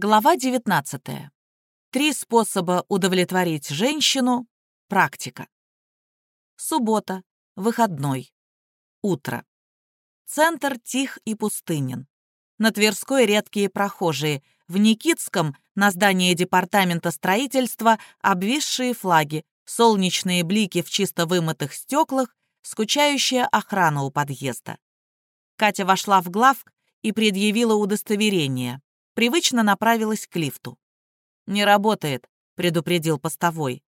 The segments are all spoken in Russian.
Глава 19. Три способа удовлетворить женщину. Практика. Суббота. Выходной. Утро. Центр тих и пустынен. На Тверской редкие прохожие. В Никитском на здании департамента строительства обвисшие флаги, солнечные блики в чисто вымытых стеклах, скучающая охрана у подъезда. Катя вошла в главк и предъявила удостоверение привычно направилась к лифту. «Не работает», — предупредил постовой.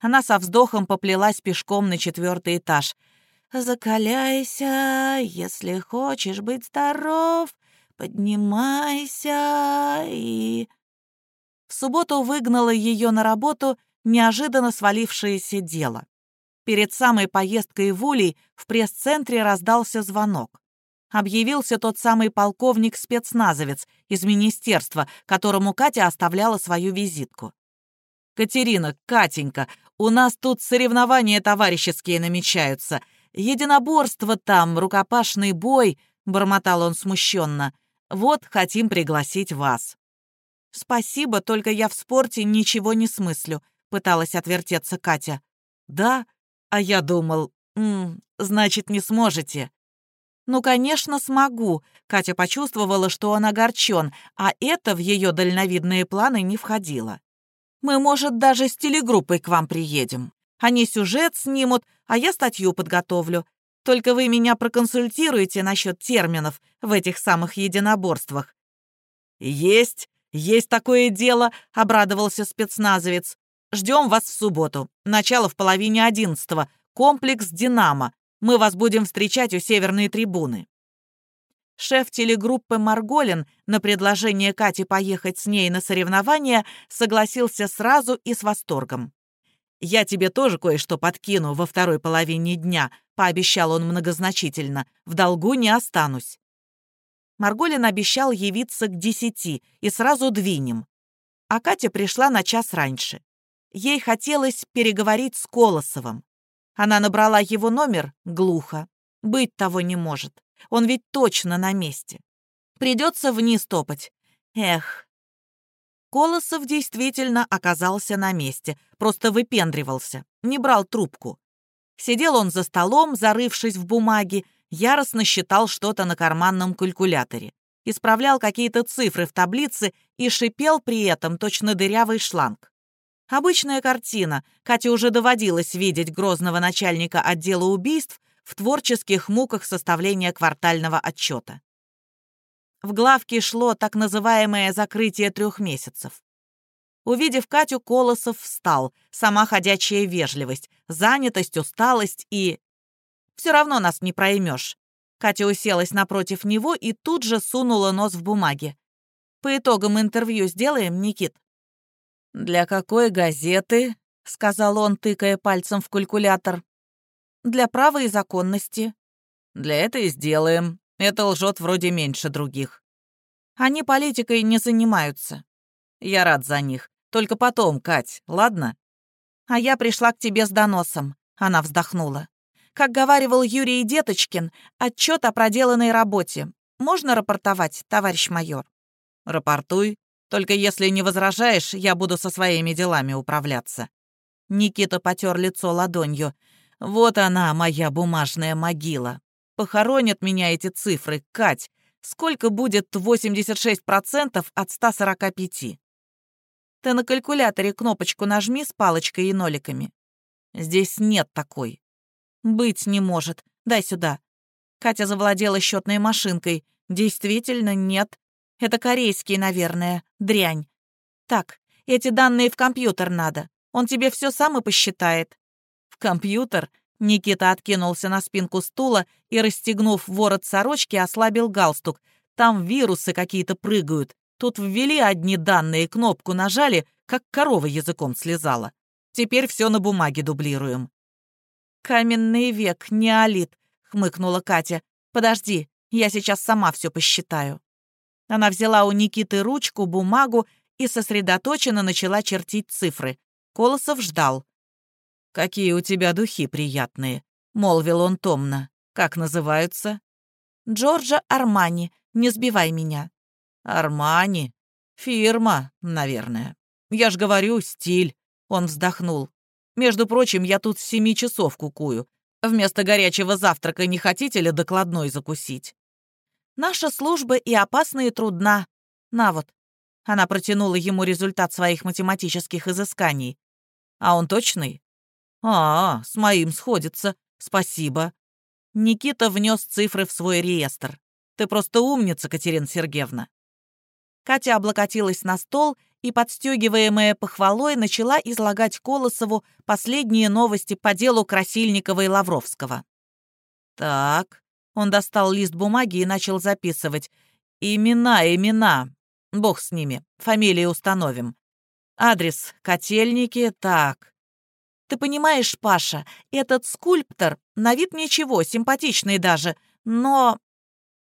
Она со вздохом поплелась пешком на четвертый этаж. «Закаляйся, если хочешь быть здоров, поднимайся и...» В субботу выгнала ее на работу неожиданно свалившееся дело. Перед самой поездкой в Улей в пресс-центре раздался звонок объявился тот самый полковник-спецназовец из министерства, которому Катя оставляла свою визитку. «Катерина, Катенька, у нас тут соревнования товарищеские намечаются. Единоборство там, рукопашный бой», — бормотал он смущенно. «Вот хотим пригласить вас». «Спасибо, только я в спорте ничего не смыслю», — пыталась отвертеться Катя. «Да? А я думал, м -м, значит, не сможете». «Ну, конечно, смогу», — Катя почувствовала, что он огорчен, а это в ее дальновидные планы не входило. «Мы, может, даже с телегруппой к вам приедем. Они сюжет снимут, а я статью подготовлю. Только вы меня проконсультируете насчет терминов в этих самых единоборствах». «Есть, есть такое дело», — обрадовался спецназовец. «Ждем вас в субботу. Начало в половине одиннадцатого. Комплекс «Динамо». Мы вас будем встречать у северной трибуны». Шеф телегруппы Марголин на предложение Кати поехать с ней на соревнования согласился сразу и с восторгом. «Я тебе тоже кое-что подкину во второй половине дня», — пообещал он многозначительно. «В долгу не останусь». Марголин обещал явиться к десяти и сразу двинем. А Катя пришла на час раньше. Ей хотелось переговорить с Колосовым. Она набрала его номер глухо. Быть того не может. Он ведь точно на месте. Придется вниз топать. Эх. Колосов действительно оказался на месте, просто выпендривался, не брал трубку. Сидел он за столом, зарывшись в бумаги, яростно считал что-то на карманном калькуляторе, исправлял какие-то цифры в таблице и шипел при этом точно дырявый шланг. Обычная картина. Кате уже доводилось видеть грозного начальника отдела убийств в творческих муках составления квартального отчета. В главке шло так называемое закрытие трех месяцев. Увидев Катю, Колосов встал. Сама ходячая вежливость, занятость, усталость и... Все равно нас не проймешь. Катя уселась напротив него и тут же сунула нос в бумаги. По итогам интервью сделаем, Никит? «Для какой газеты?» — сказал он, тыкая пальцем в калькулятор. «Для права и законности». «Для этого и сделаем. Это лжет вроде меньше других». «Они политикой не занимаются». «Я рад за них. Только потом, Кать, ладно?» «А я пришла к тебе с доносом», — она вздохнула. «Как говаривал Юрий Деточкин, отчет о проделанной работе. Можно рапортовать, товарищ майор?» «Рапортуй. Только если не возражаешь, я буду со своими делами управляться». Никита потер лицо ладонью. «Вот она, моя бумажная могила. Похоронят меня эти цифры, Кать. Сколько будет 86% от 145?» «Ты на калькуляторе кнопочку нажми с палочкой и ноликами». «Здесь нет такой». «Быть не может. Дай сюда». Катя завладела счетной машинкой. «Действительно нет. Это корейский, наверное. Дрянь. Так, эти данные в компьютер надо. Он тебе все сам и посчитает. В компьютер? Никита откинулся на спинку стула и, расстегнув ворот сорочки, ослабил галстук. Там вирусы какие-то прыгают. Тут ввели одни данные, кнопку нажали, как корова языком слезала. Теперь все на бумаге дублируем. «Каменный век, неолит», — хмыкнула Катя. «Подожди, я сейчас сама все посчитаю». Она взяла у Никиты ручку, бумагу и сосредоточенно начала чертить цифры. Колосов ждал. «Какие у тебя духи приятные», — молвил он томно. «Как называются?» «Джорджа Армани. Не сбивай меня». «Армани? Фирма, наверное. Я ж говорю, стиль. Он вздохнул. Между прочим, я тут с семи часов кукую. Вместо горячего завтрака не хотите ли докладной закусить? Наша служба и опасна, и трудна. На вот. Она протянула ему результат своих математических изысканий. А он точный? А, с моим сходится. Спасибо. Никита внес цифры в свой реестр. Ты просто умница, Катерина Сергеевна. Катя облокотилась на стол и, подстегиваемая похвалой, начала излагать Колосову последние новости по делу Красильникова и Лавровского. «Так», — он достал лист бумаги и начал записывать. «Имена, имена. Бог с ними. Фамилии установим. Адрес Котельники, так. Ты понимаешь, Паша, этот скульптор на вид ничего, симпатичный даже, но...»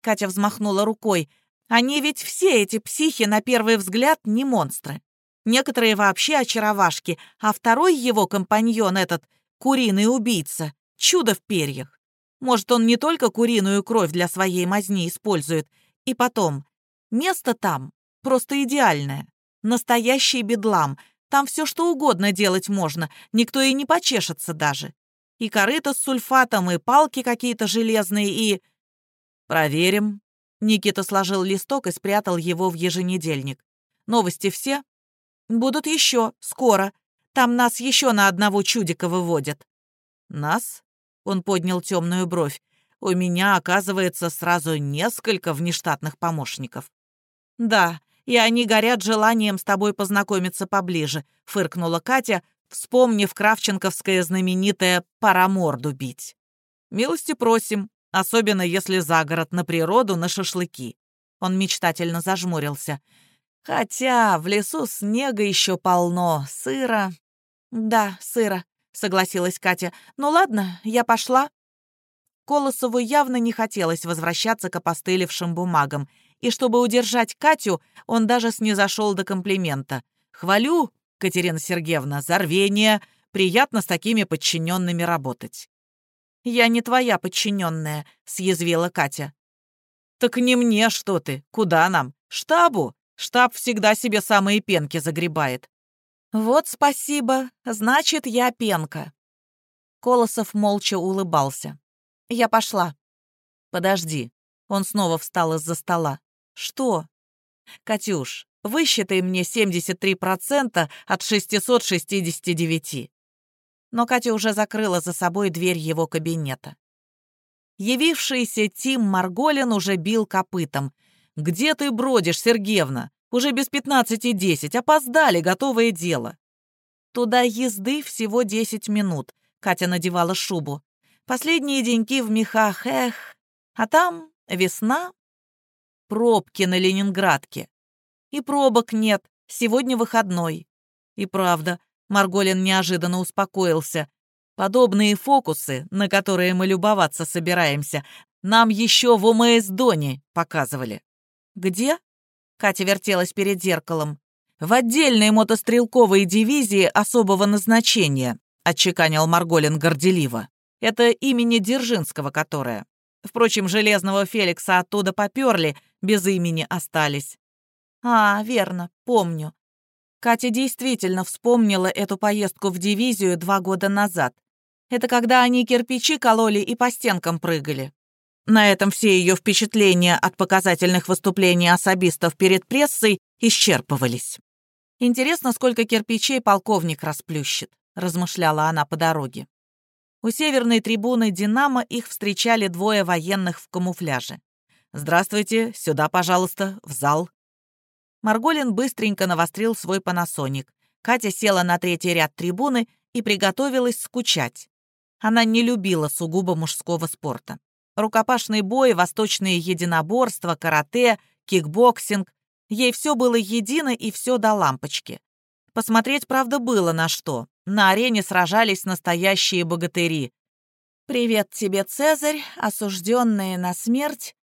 Катя взмахнула рукой. Они ведь все эти психи, на первый взгляд, не монстры. Некоторые вообще очаровашки, а второй его компаньон, этот куриный убийца, чудо в перьях. Может, он не только куриную кровь для своей мазни использует. И потом, место там просто идеальное. Настоящий бедлам. Там все что угодно делать можно, никто и не почешется даже. И корыто с сульфатом, и палки какие-то железные, и... Проверим, Никита сложил листок и спрятал его в еженедельник. «Новости все?» «Будут еще, скоро. Там нас еще на одного чудика выводят». «Нас?» — он поднял темную бровь. «У меня, оказывается, сразу несколько внештатных помощников». «Да, и они горят желанием с тобой познакомиться поближе», — фыркнула Катя, вспомнив кравченковское знаменитое «пора морду бить». «Милости просим», Особенно если за город, на природу, на шашлыки. Он мечтательно зажмурился. Хотя в лесу снега еще полно, сыро. Да, сыро, согласилась Катя. Ну ладно, я пошла. Колосову явно не хотелось возвращаться к опостылевшим бумагам, и чтобы удержать Катю, он даже снизошел до комплимента. «Хвалю, Катерина Сергеевна, за рвение. Приятно с такими подчиненными работать». «Я не твоя подчиненная», — съязвила Катя. «Так не мне, что ты. Куда нам? Штабу. Штаб всегда себе самые пенки загребает». «Вот спасибо. Значит, я пенка». Колосов молча улыбался. «Я пошла». «Подожди». Он снова встал из-за стола. «Что?» «Катюш, высчитай мне 73% от 669» но Катя уже закрыла за собой дверь его кабинета. Явившийся Тим Марголин уже бил копытом. «Где ты бродишь, Сергеевна? Уже без пятнадцати десять. Опоздали, готовое дело». «Туда езды всего десять минут», — Катя надевала шубу. «Последние деньки в мехах, эх. А там весна. Пробки на Ленинградке. И пробок нет, сегодня выходной. И правда, Марголин неожиданно успокоился. «Подобные фокусы, на которые мы любоваться собираемся, нам еще в ОМС-Доне показывали». «Где?» Катя вертелась перед зеркалом. «В отдельной мотострелковой дивизии особого назначения», отчеканил Марголин горделиво. «Это имени Дзержинского, которое. Впрочем, Железного Феликса оттуда поперли, без имени остались». «А, верно, помню. Катя действительно вспомнила эту поездку в дивизию два года назад. Это когда они кирпичи кололи и по стенкам прыгали. На этом все ее впечатления от показательных выступлений особистов перед прессой исчерпывались. «Интересно, сколько кирпичей полковник расплющит», — размышляла она по дороге. У северной трибуны «Динамо» их встречали двое военных в камуфляже. «Здравствуйте, сюда, пожалуйста, в зал», Марголин быстренько навострил свой панасоник. Катя села на третий ряд трибуны и приготовилась скучать. Она не любила сугубо мужского спорта. Рукопашный бой, восточные единоборства, карате, кикбоксинг. Ей все было едино и все до лампочки. Посмотреть, правда, было на что. На арене сражались настоящие богатыри. «Привет тебе, Цезарь, осужденные на смерть».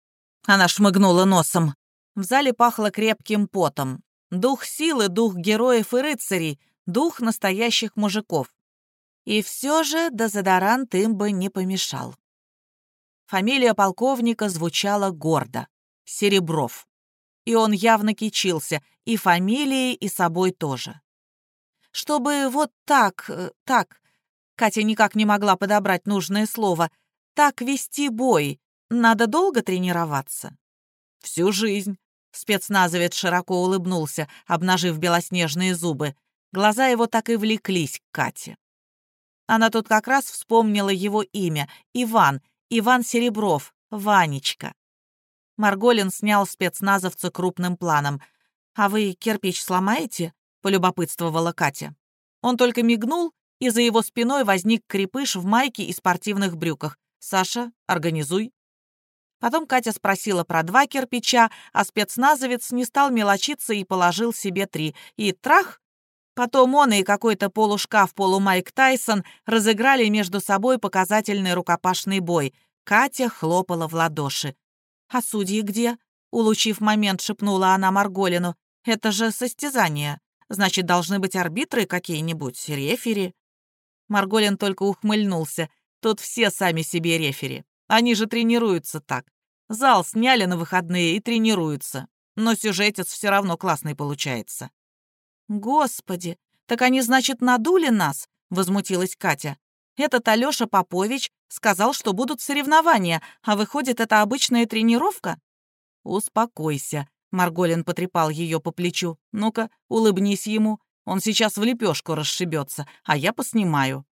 Она шмыгнула носом. В зале пахло крепким потом. Дух силы, дух героев и рыцарей, дух настоящих мужиков. И все же дезодорант им бы не помешал. Фамилия полковника звучала гордо — Серебров. И он явно кичился, и фамилией, и собой тоже. Чтобы вот так, э, так, Катя никак не могла подобрать нужное слово, так вести бой, надо долго тренироваться? Всю жизнь. Спецназовец широко улыбнулся, обнажив белоснежные зубы. Глаза его так и влеклись к Кате. Она тут как раз вспомнила его имя — Иван, Иван Серебров, Ванечка. Марголин снял спецназовца крупным планом. «А вы кирпич сломаете?» — полюбопытствовала Катя. Он только мигнул, и за его спиной возник крепыш в майке и спортивных брюках. «Саша, организуй». Потом Катя спросила про два кирпича, а спецназовец не стал мелочиться и положил себе три. И трах! Потом он и какой-то полушкаф полумайк Тайсон разыграли между собой показательный рукопашный бой. Катя хлопала в ладоши. «А судьи где?» — улучив момент, шепнула она Марголину. «Это же состязание. Значит, должны быть арбитры какие-нибудь, рефери». Марголин только ухмыльнулся. Тут все сами себе рефери. Они же тренируются так. Зал сняли на выходные и тренируются. Но сюжетец все равно классный получается. «Господи, так они, значит, надули нас?» — возмутилась Катя. «Этот Алёша Попович сказал, что будут соревнования, а выходит, это обычная тренировка?» «Успокойся», — Марголин потрепал ее по плечу. «Ну-ка, улыбнись ему. Он сейчас в лепешку расшибется, а я поснимаю».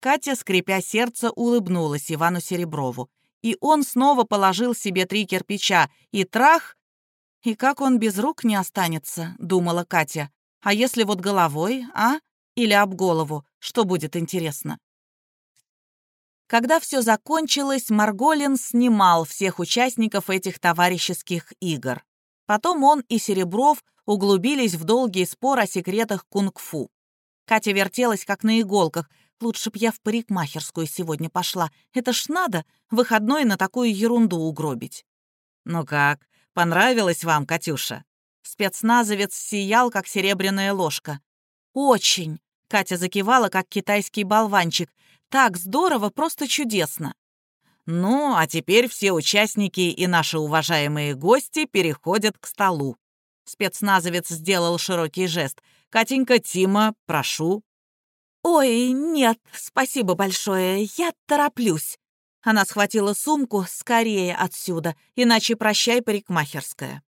Катя, скрипя сердце, улыбнулась Ивану Сереброву. И он снова положил себе три кирпича, и трах... «И как он без рук не останется?» — думала Катя. А если вот головой, а? Или об голову? Что будет интересно? Когда все закончилось, Марголин снимал всех участников этих товарищеских игр. Потом он и Серебров углубились в долгий спор о секретах кунг-фу. Катя вертелась, как на иголках. Лучше б я в парикмахерскую сегодня пошла. Это ж надо, выходной на такую ерунду угробить. «Ну как, понравилось вам, Катюша?» Спецназовец сиял, как серебряная ложка. «Очень!» — Катя закивала, как китайский болванчик. «Так здорово, просто чудесно!» «Ну, а теперь все участники и наши уважаемые гости переходят к столу». Спецназовец сделал широкий жест. «Катенька, Тима, прошу». «Ой, нет, спасибо большое, я тороплюсь». Она схватила сумку скорее отсюда, иначе прощай, парикмахерская.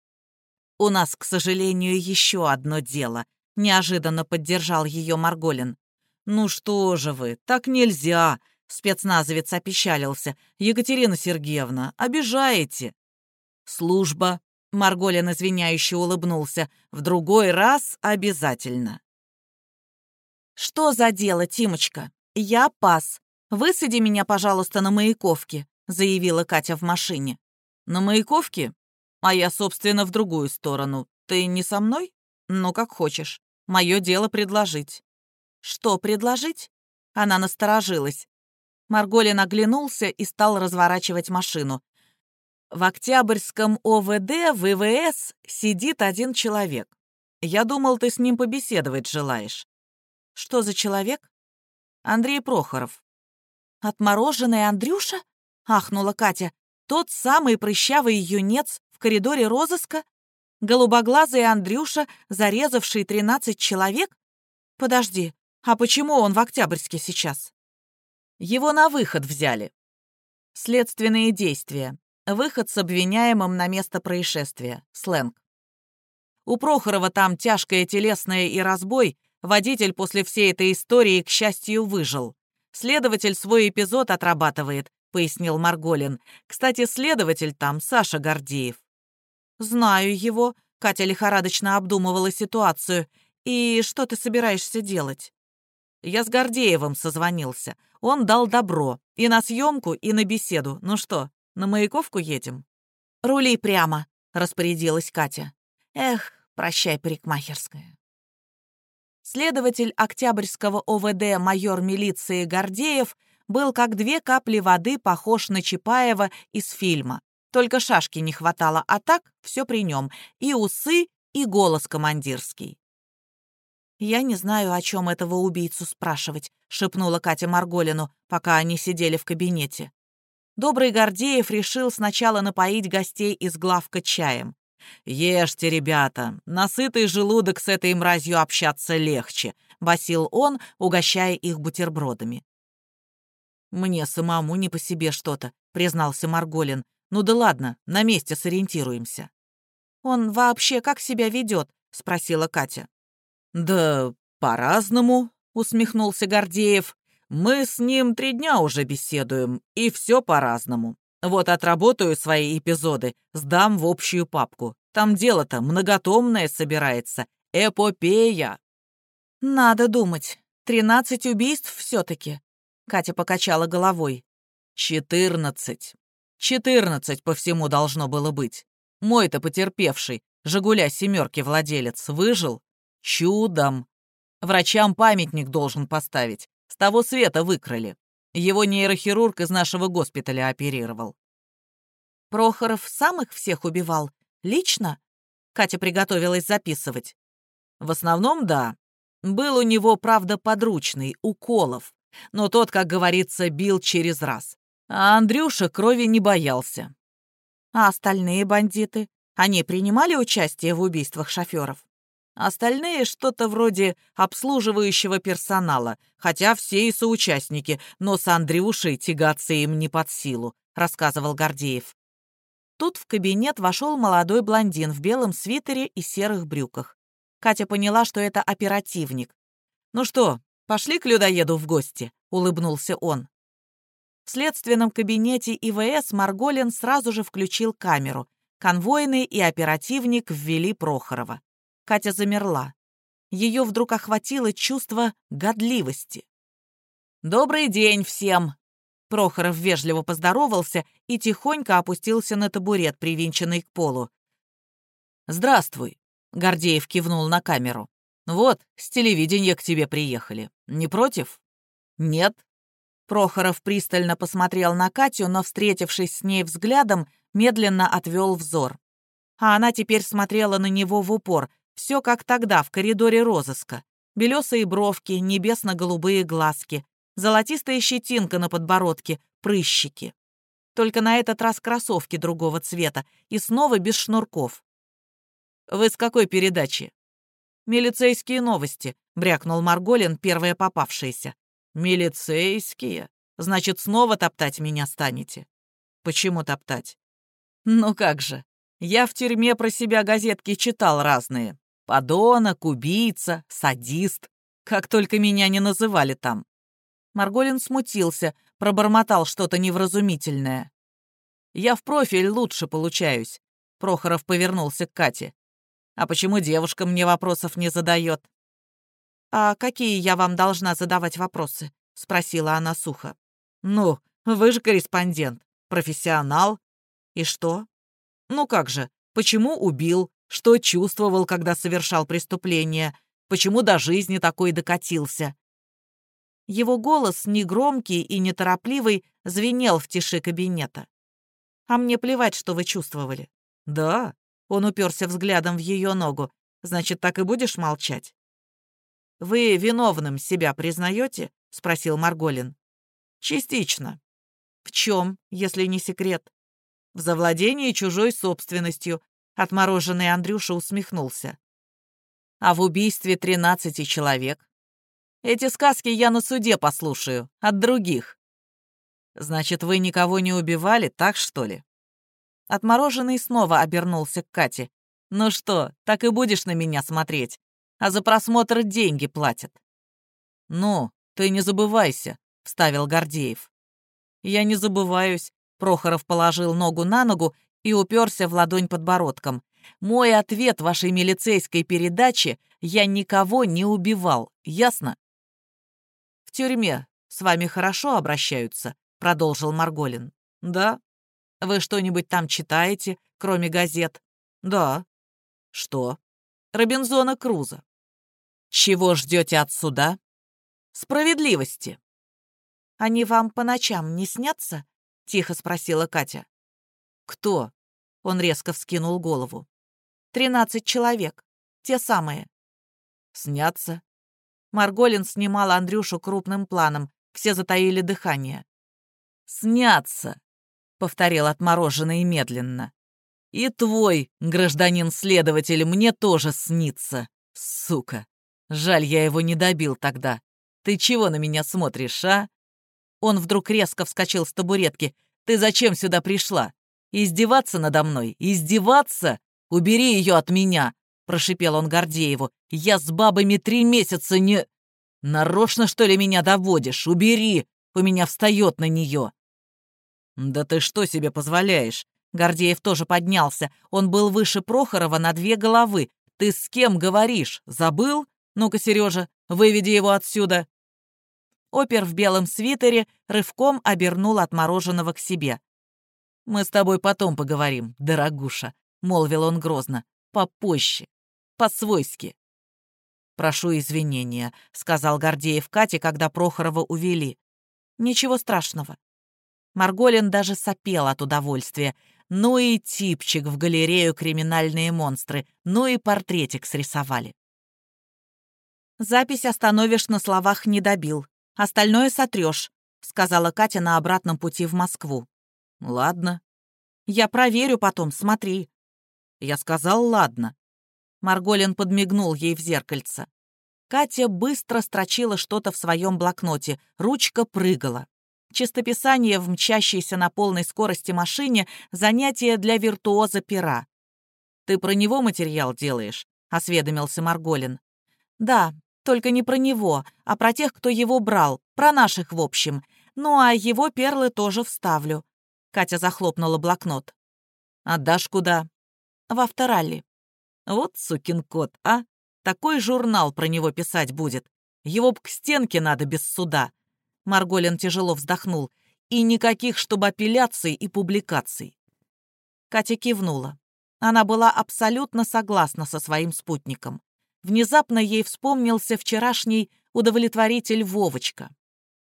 «У нас, к сожалению, еще одно дело», — неожиданно поддержал ее Марголин. «Ну что же вы, так нельзя», — спецназовец опечалился. «Екатерина Сергеевна, обижаете». «Служба», — Марголин извиняюще улыбнулся, «в другой раз обязательно». «Что за дело, Тимочка? Я пас. Высади меня, пожалуйста, на Маяковке», — заявила Катя в машине. «На Маяковке? А я, собственно, в другую сторону. Ты не со мной? Ну, как хочешь. Мое дело предложить». «Что предложить?» Она насторожилась. Марголин оглянулся и стал разворачивать машину. В Октябрьском ОВД ВВС сидит один человек. Я думал, ты с ним побеседовать желаешь. Что за человек? Андрей Прохоров. Отмороженный Андрюша? Ахнула Катя. Тот самый прыщавый юнец, коридоре розыска? Голубоглазый Андрюша, зарезавший 13 человек? Подожди, а почему он в Октябрьске сейчас? Его на выход взяли. Следственные действия. Выход с обвиняемым на место происшествия. Сленг. У Прохорова там тяжкое телесное и разбой. Водитель после всей этой истории, к счастью, выжил. Следователь свой эпизод отрабатывает, пояснил Марголин. Кстати, следователь там Саша Гордеев. «Знаю его», — Катя лихорадочно обдумывала ситуацию. «И что ты собираешься делать?» Я с Гордеевым созвонился. Он дал добро. И на съемку, и на беседу. Ну что, на Маяковку едем? «Рули прямо», — распорядилась Катя. «Эх, прощай, парикмахерская». Следователь Октябрьского ОВД майор милиции Гордеев был как две капли воды похож на Чапаева из фильма. Только шашки не хватало, а так все при нем. И усы, и голос командирский. «Я не знаю, о чем этого убийцу спрашивать», — шепнула Катя Марголину, пока они сидели в кабинете. Добрый Гордеев решил сначала напоить гостей из главка чаем. «Ешьте, ребята, на сытый желудок с этой мразью общаться легче», — басил он, угощая их бутербродами. «Мне самому не по себе что-то», — признался Марголин. «Ну да ладно, на месте сориентируемся». «Он вообще как себя ведет?» — спросила Катя. «Да по-разному», — усмехнулся Гордеев. «Мы с ним три дня уже беседуем, и все по-разному. Вот отработаю свои эпизоды, сдам в общую папку. Там дело-то многотомное собирается. Эпопея. Надо думать. Тринадцать убийств все-таки. Катя покачала головой. Четырнадцать. Четырнадцать по всему должно было быть. Мой-то потерпевший, «Жигуля» семерки владелец, выжил? Чудом. Врачам памятник должен поставить. С того света выкрали. Его нейрохирург из нашего госпиталя оперировал. Прохоров сам их всех убивал? Лично? Катя приготовилась записывать. В основном, да. Был у него, правда, подручный, Уколов. Но тот, как говорится, бил через раз. А Андрюша крови не боялся. А остальные бандиты? Они принимали участие в убийствах шоферов? Остальные что-то вроде обслуживающего персонала, хотя все и соучастники, но с Андрюшей тягаться им не под силу, рассказывал Гордеев. Тут в кабинет вошел молодой блондин в белом свитере и серых брюках. Катя поняла, что это оперативник. «Ну что, пошли к людоеду в гости?» — улыбнулся он. В следственном кабинете ИВС Марголин сразу же включил камеру. Конвойный и оперативник ввели Прохорова. Катя замерла. Ее вдруг охватило чувство годливости. «Добрый день всем!» Прохоров вежливо поздоровался и тихонько опустился на табурет, привинченный к полу. «Здравствуй», — Гордеев кивнул на камеру. «Вот, с телевидения к тебе приехали. Не против?» «Нет». Прохоров пристально посмотрел на Катю, но, встретившись с ней взглядом, медленно отвел взор. А она теперь смотрела на него в упор, все как тогда, в коридоре розыска. Белесые бровки, небесно-голубые глазки, золотистая щетинка на подбородке, прыщики. Только на этот раз кроссовки другого цвета и снова без шнурков. «Вы с какой передачи?» «Милицейские новости», — брякнул Марголин, первые попавшиеся. «Милицейские? Значит, снова топтать меня станете?» «Почему топтать?» «Ну как же, я в тюрьме про себя газетки читал разные. Подонок, убийца, садист. Как только меня не называли там. Марголин смутился, пробормотал что-то невразумительное. «Я в профиль лучше получаюсь», — Прохоров повернулся к Кате. «А почему девушка мне вопросов не задает?» «А какие я вам должна задавать вопросы?» — спросила она сухо. «Ну, вы же корреспондент, профессионал. И что?» «Ну как же, почему убил? Что чувствовал, когда совершал преступление? Почему до жизни такой докатился?» Его голос, негромкий и неторопливый, звенел в тиши кабинета. «А мне плевать, что вы чувствовали». «Да?» — он уперся взглядом в ее ногу. «Значит, так и будешь молчать?» «Вы виновным себя признаете?» — спросил Марголин. «Частично». «В чем, если не секрет?» «В завладении чужой собственностью», — отмороженный Андрюша усмехнулся. «А в убийстве тринадцати человек?» Эти сказки я на суде послушаю, от других. Значит, вы никого не убивали, так что ли? Отмороженный снова обернулся к Кате. Ну что, так и будешь на меня смотреть? А за просмотр деньги платят. Ну, ты не забывайся, вставил Гордеев. Я не забываюсь. Прохоров положил ногу на ногу и уперся в ладонь подбородком. Мой ответ вашей милицейской передаче — я никого не убивал, ясно? «В тюрьме с вами хорошо обращаются», — продолжил Марголин. «Да? Вы что-нибудь там читаете, кроме газет?» «Да». «Что?» «Робинзона Круза». «Чего ждете от суда?» «Справедливости». «Они вам по ночам не снятся?» — тихо спросила Катя. «Кто?» — он резко вскинул голову. «Тринадцать человек. Те самые». «Снятся?» Марголин снимал Андрюшу крупным планом. Все затаили дыхание. «Снятся», — повторил отмороженный медленно. И твой, гражданин-следователь, мне тоже снится, сука. Жаль, я его не добил тогда. Ты чего на меня смотришь, а?» Он вдруг резко вскочил с табуретки. «Ты зачем сюда пришла? Издеваться надо мной? Издеваться? Убери ее от меня!» Прошипел он Гордееву. «Я с бабами три месяца не...» «Нарочно, что ли, меня доводишь? Убери! У меня встает на нее!» «Да ты что себе позволяешь?» Гордеев тоже поднялся. Он был выше Прохорова на две головы. «Ты с кем говоришь? Забыл? Ну-ка, Сережа, выведи его отсюда!» Опер в белом свитере рывком обернул отмороженного к себе. «Мы с тобой потом поговорим, дорогуша», — молвил он грозно. «Попозже. По-свойски». «Прошу извинения», — сказал Гордеев Кате, когда Прохорова увели. «Ничего страшного». Марголин даже сопел от удовольствия. Ну и типчик в галерею «Криминальные монстры», ну и портретик срисовали. «Запись остановишь на словах «не добил», остальное сотрешь», — сказала Катя на обратном пути в Москву. «Ладно». «Я проверю потом, смотри». Я сказал «ладно». Марголин подмигнул ей в зеркальце. Катя быстро строчила что-то в своем блокноте, ручка прыгала. Чистописание в мчащейся на полной скорости машине — занятие для виртуоза пера. «Ты про него материал делаешь?» — осведомился Марголин. «Да, только не про него, а про тех, кто его брал, про наших в общем. Ну а его перлы тоже вставлю». Катя захлопнула блокнот. «Отдашь куда?» «В авторалли». «Вот сукин кот, а? Такой журнал про него писать будет. Его б к стенке надо без суда. Марголин тяжело вздохнул. «И никаких, чтобы апелляций и публикаций». Катя кивнула. Она была абсолютно согласна со своим спутником. Внезапно ей вспомнился вчерашний удовлетворитель Вовочка.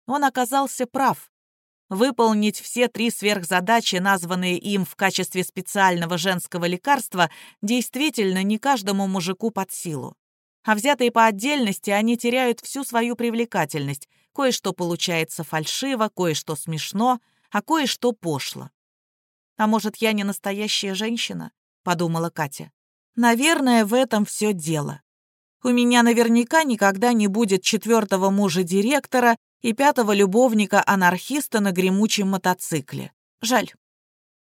Он оказался прав. Выполнить все три сверхзадачи, названные им в качестве специального женского лекарства, действительно не каждому мужику под силу. А взятые по отдельности, они теряют всю свою привлекательность, Кое-что получается фальшиво, кое-что смешно, а кое-что пошло. «А может, я не настоящая женщина?» — подумала Катя. «Наверное, в этом все дело. У меня наверняка никогда не будет четвертого мужа директора и пятого любовника-анархиста на гремучем мотоцикле. Жаль,